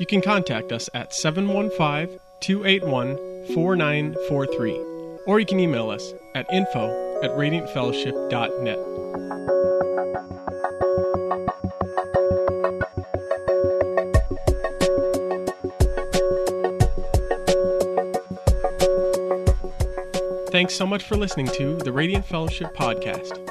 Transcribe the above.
You can contact us at 715 281 4943, or you can email us at info at radiantfellowship.net. Thanks so much for listening to the Radiant Fellowship Podcast.